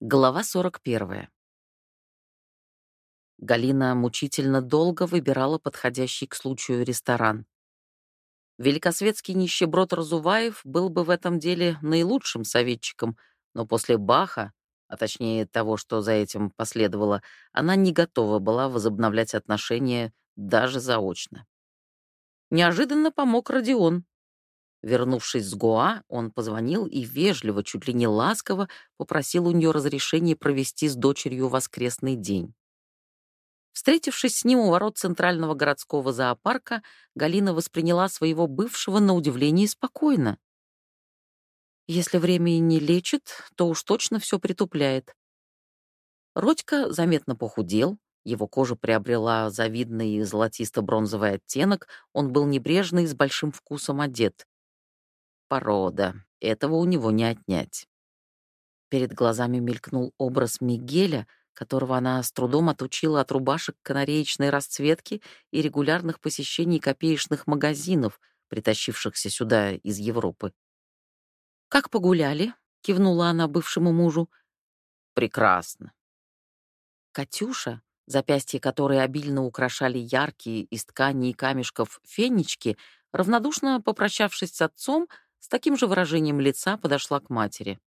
Глава 41. Галина мучительно долго выбирала подходящий к случаю ресторан. Великосветский нищеброд Разуваев был бы в этом деле наилучшим советчиком, но после Баха, а точнее того, что за этим последовало, она не готова была возобновлять отношения даже заочно. Неожиданно помог Родион, Вернувшись с Гоа, он позвонил и вежливо, чуть ли не ласково, попросил у нее разрешения провести с дочерью воскресный день. Встретившись с ним у ворот Центрального городского зоопарка, Галина восприняла своего бывшего на удивление спокойно. Если время и не лечит, то уж точно все притупляет. Родька заметно похудел, его кожа приобрела завидный золотисто-бронзовый оттенок, он был небрежный и с большим вкусом одет порода. Этого у него не отнять. Перед глазами мелькнул образ Мигеля, которого она с трудом отучила от рубашек канареечной расцветки и регулярных посещений копеечных магазинов, притащившихся сюда из Европы. «Как погуляли?» — кивнула она бывшему мужу. «Прекрасно». Катюша, запястье которой обильно украшали яркие из ткани и камешков фенечки, равнодушно попрощавшись с отцом, с таким же выражением лица подошла к матери.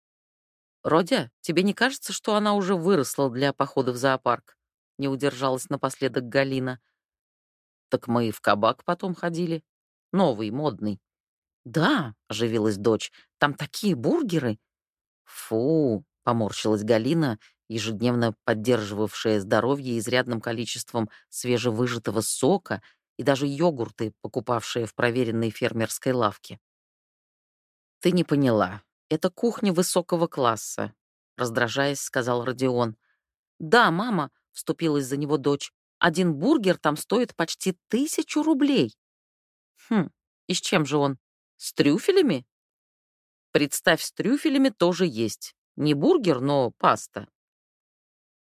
«Родя, тебе не кажется, что она уже выросла для похода в зоопарк?» Не удержалась напоследок Галина. «Так мы и в кабак потом ходили. Новый, модный». «Да», — оживилась дочь, — «там такие бургеры». «Фу», — поморщилась Галина, ежедневно поддерживавшая здоровье изрядным количеством свежевыжатого сока и даже йогурты, покупавшая в проверенной фермерской лавке. «Ты не поняла. Это кухня высокого класса», — раздражаясь, сказал Родион. «Да, мама», — вступилась за него дочь, «один бургер там стоит почти тысячу рублей». «Хм, и с чем же он? С трюфелями?» «Представь, с трюфелями тоже есть. Не бургер, но паста».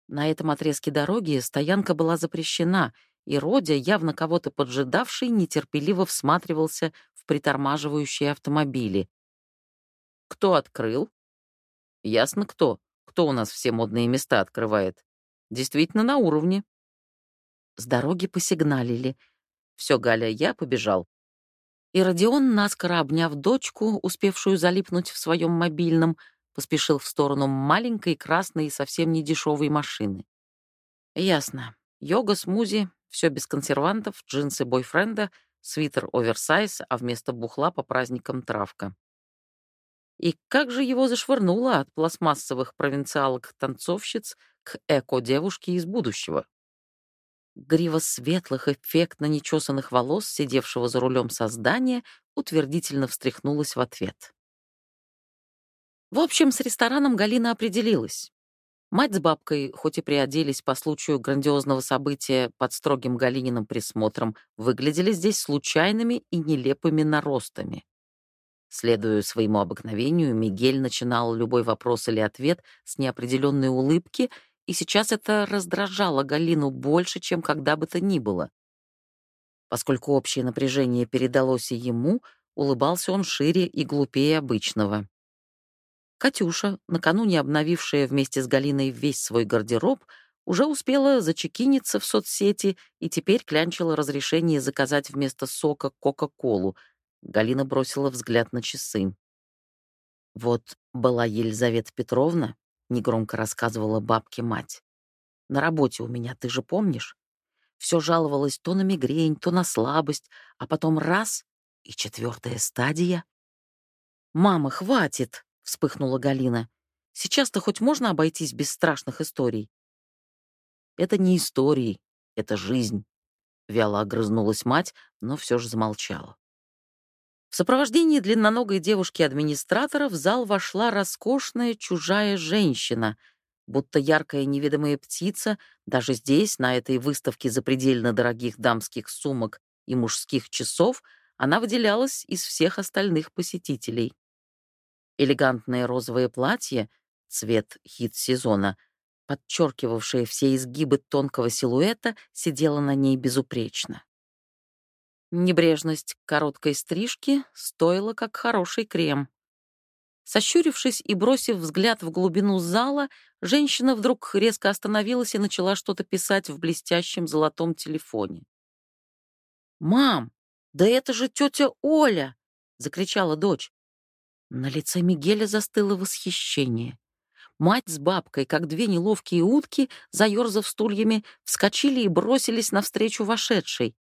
На этом отрезке дороги стоянка была запрещена, и Родя, явно кого-то поджидавший, нетерпеливо всматривался в притормаживающие автомобили. Кто открыл? Ясно кто. Кто у нас все модные места открывает. Действительно на уровне. С дороги посигналили. Все, Галя, я побежал. И Родион, наскоро обняв дочку, успевшую залипнуть в своем мобильном, поспешил в сторону маленькой, красной и совсем не дешевой машины. Ясно. Йога, смузи, все без консервантов, джинсы бойфренда, свитер оверсайз, а вместо бухла по праздникам травка. И как же его зашвырнуло от пластмассовых провинциалок-танцовщиц к эко-девушке из будущего. Грива светлых, эффектно нечесанных волос, сидевшего за рулем создания, утвердительно встряхнулась в ответ. В общем, с рестораном Галина определилась. Мать с бабкой, хоть и приоделись по случаю грандиозного события под строгим Галининым присмотром, выглядели здесь случайными и нелепыми наростами. Следуя своему обыкновению, Мигель начинал любой вопрос или ответ с неопределенной улыбки, и сейчас это раздражало Галину больше, чем когда бы то ни было. Поскольку общее напряжение передалось и ему, улыбался он шире и глупее обычного. Катюша, накануне обновившая вместе с Галиной весь свой гардероб, уже успела зачекиниться в соцсети и теперь клянчила разрешение заказать вместо сока Кока-Колу — Галина бросила взгляд на часы. «Вот была Елизавета Петровна», — негромко рассказывала бабке мать. «На работе у меня, ты же помнишь? Все жаловалась то на мигрень, то на слабость, а потом раз — и четвертая стадия». «Мама, хватит!» — вспыхнула Галина. «Сейчас-то хоть можно обойтись без страшных историй?» «Это не истории, это жизнь», — вяло огрызнулась мать, но все же замолчала. В сопровождении длинноногой девушки-администратора в зал вошла роскошная чужая женщина, будто яркая неведомая птица, даже здесь, на этой выставке запредельно дорогих дамских сумок и мужских часов, она выделялась из всех остальных посетителей. Элегантное розовое платье, цвет хит-сезона, подчеркивавшее все изгибы тонкого силуэта, сидело на ней безупречно. Небрежность короткой стрижки стоила как хороший крем. Сощурившись и бросив взгляд в глубину зала, женщина вдруг резко остановилась и начала что-то писать в блестящем золотом телефоне. «Мам, да это же тетя Оля!» — закричала дочь. На лице Мигеля застыло восхищение. Мать с бабкой, как две неловкие утки, заерзав стульями, вскочили и бросились навстречу вошедшей.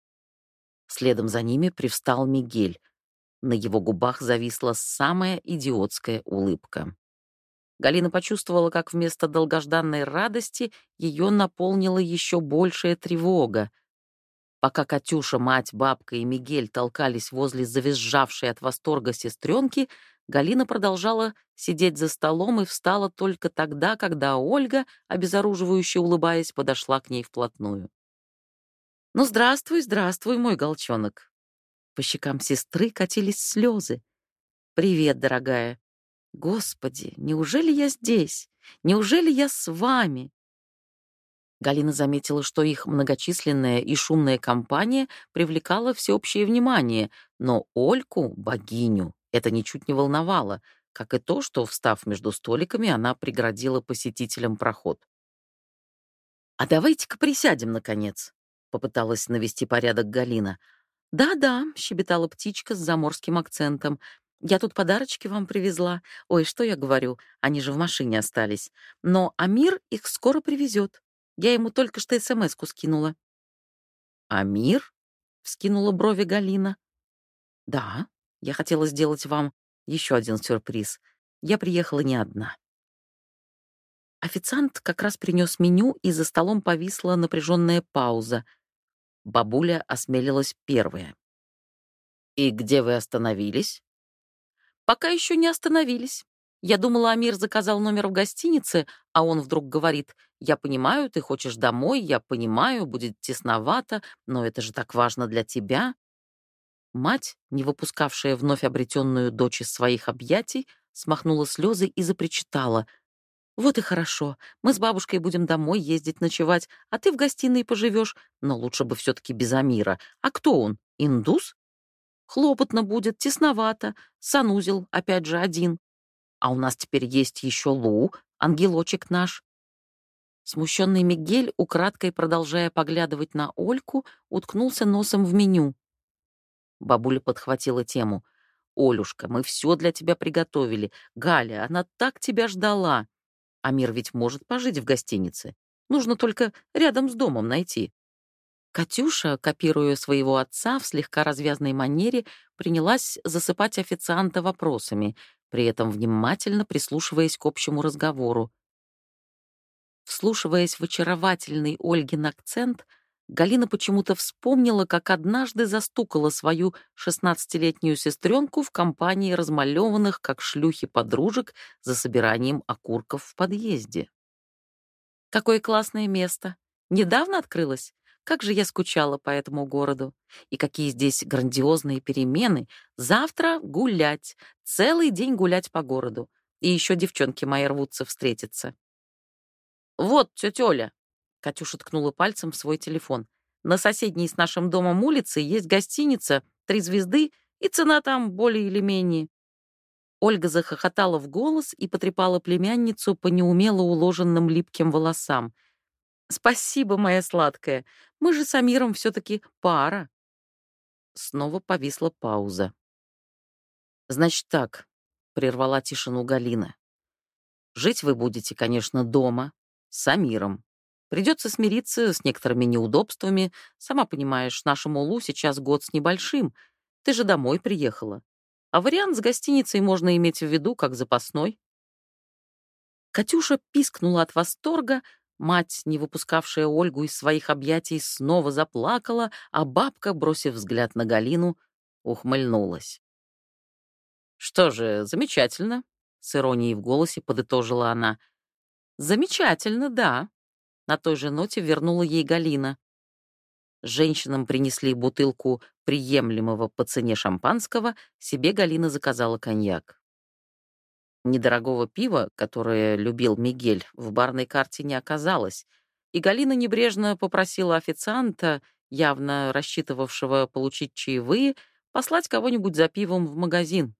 Следом за ними привстал Мигель. На его губах зависла самая идиотская улыбка. Галина почувствовала, как вместо долгожданной радости ее наполнила еще большая тревога. Пока Катюша, мать, бабка и Мигель толкались возле завизжавшей от восторга сестренки, Галина продолжала сидеть за столом и встала только тогда, когда Ольга, обезоруживающе улыбаясь, подошла к ней вплотную. «Ну, здравствуй, здравствуй, мой голчонок!» По щекам сестры катились слезы. «Привет, дорогая!» «Господи, неужели я здесь? Неужели я с вами?» Галина заметила, что их многочисленная и шумная компания привлекала всеобщее внимание, но Ольку, богиню, это ничуть не волновало, как и то, что, встав между столиками, она преградила посетителям проход. «А давайте-ка присядем, наконец», — попыталась навести порядок Галина. «Да-да», — щебетала птичка с заморским акцентом. «Я тут подарочки вам привезла. Ой, что я говорю, они же в машине остались. Но Амир их скоро привезет. Я ему только что СМС-ку скинула». «Амир?» — вскинула брови Галина. «Да, я хотела сделать вам еще один сюрприз. Я приехала не одна». Официант как раз принес меню, и за столом повисла напряженная пауза — Бабуля осмелилась первая. «И где вы остановились?» «Пока еще не остановились. Я думала, Амир заказал номер в гостинице, а он вдруг говорит, «Я понимаю, ты хочешь домой, я понимаю, будет тесновато, но это же так важно для тебя». Мать, не выпускавшая вновь обретенную дочь из своих объятий, смахнула слезы и запричитала. «Вот и хорошо. Мы с бабушкой будем домой ездить ночевать, а ты в гостиной поживешь. Но лучше бы все-таки без Амира. А кто он? Индус? Хлопотно будет, тесновато. Санузел, опять же, один. А у нас теперь есть еще Лу, ангелочек наш». Смущенный Мигель, украдкой продолжая поглядывать на Ольку, уткнулся носом в меню. Бабуля подхватила тему. «Олюшка, мы все для тебя приготовили. Галя, она так тебя ждала!» Амир ведь может пожить в гостинице. Нужно только рядом с домом найти. Катюша, копируя своего отца в слегка развязной манере, принялась засыпать официанта вопросами, при этом внимательно прислушиваясь к общему разговору. Вслушиваясь в очаровательный Ольгин акцент, Галина почему-то вспомнила, как однажды застукала свою шестнадцатилетнюю сестренку в компании размалеванных, как шлюхи подружек, за собиранием окурков в подъезде. «Какое классное место! Недавно открылось? Как же я скучала по этому городу! И какие здесь грандиозные перемены! Завтра гулять, целый день гулять по городу. И еще девчонки мои рвутся встретиться». «Вот, тетя Оля, Катюша ткнула пальцем в свой телефон. «На соседней с нашим домом улице есть гостиница, три звезды, и цена там более или менее». Ольга захохотала в голос и потрепала племянницу по неумело уложенным липким волосам. «Спасибо, моя сладкая. Мы же с Амиром все-таки пара». Снова повисла пауза. «Значит так», — прервала тишину Галина. «Жить вы будете, конечно, дома, с Амиром. Придется смириться с некоторыми неудобствами. Сама понимаешь, нашему Лу сейчас год с небольшим. Ты же домой приехала. А вариант с гостиницей можно иметь в виду как запасной. Катюша пискнула от восторга, мать, не выпускавшая Ольгу из своих объятий, снова заплакала, а бабка, бросив взгляд на Галину, ухмыльнулась. «Что же, замечательно», — с иронией в голосе подытожила она. «Замечательно, да», на той же ноте вернула ей Галина. Женщинам принесли бутылку приемлемого по цене шампанского, себе Галина заказала коньяк. Недорогого пива, которое любил Мигель, в барной карте не оказалось, и Галина небрежно попросила официанта, явно рассчитывавшего получить чаевые, послать кого-нибудь за пивом в магазин.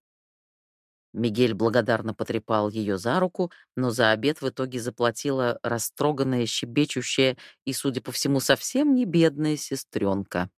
Мигель благодарно потрепал ее за руку, но за обед в итоге заплатила растроганная, щебечущая и, судя по всему, совсем не бедная сестренка.